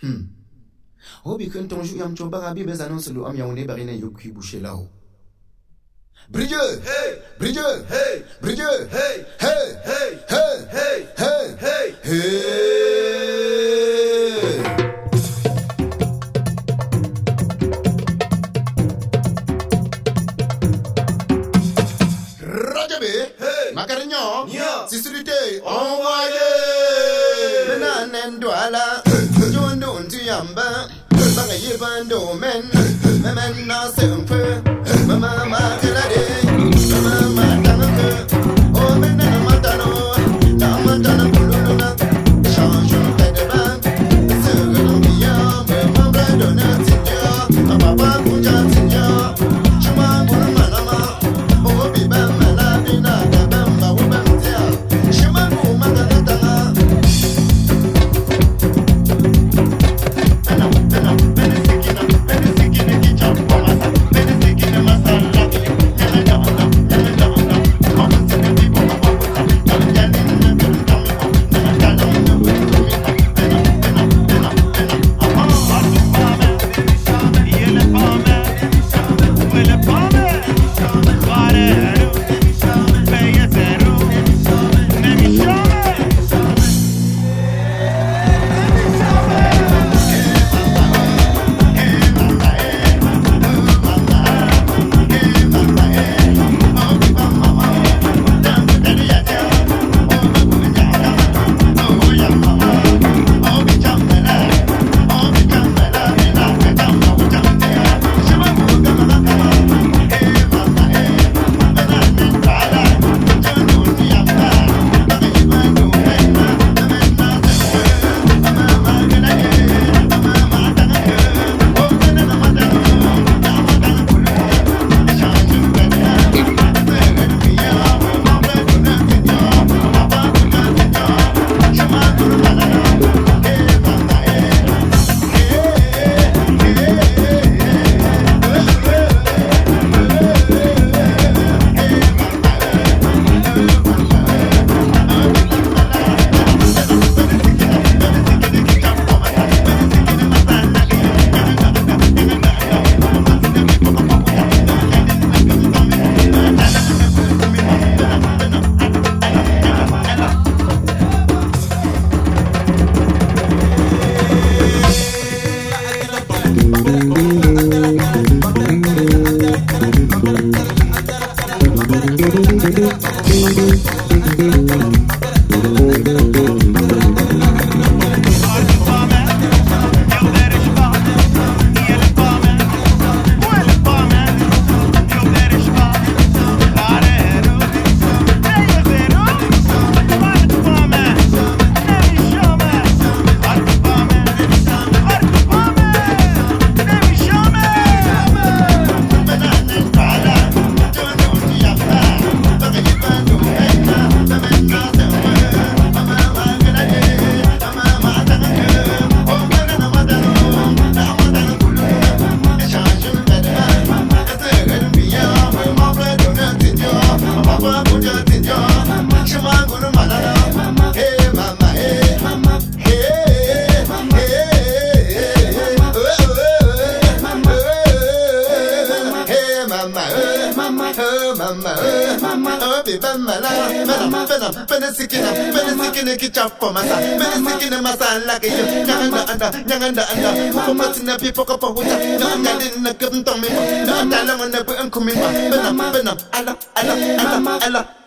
Hmm. ho bi kan tong ju yam chomba ga bez annonce lo am ya one bari na yo kui boucher là-haut Bridge hey! Bridge hey! Bridge hey! Hey! Hey! Hey! Hey! Hey! Hey! Hey! Rajabe hey! Macarignan Nya. Sisulité envoyé Menanen douala Jondon tu yamba baga yi bando men memen na se un peu mama ma mama Thank you. mama, oh mama, oh mama, oh baby mama, mama, mama, penesikina, penesikina kichapo masa, penesikina masa lagi yo, nyanganda anda, nyanganda anda, kumatina pipo kapo huta, nangalin na kumtomi, nangalang na buang kumima, benam, benam, ala, ala, ala, ala.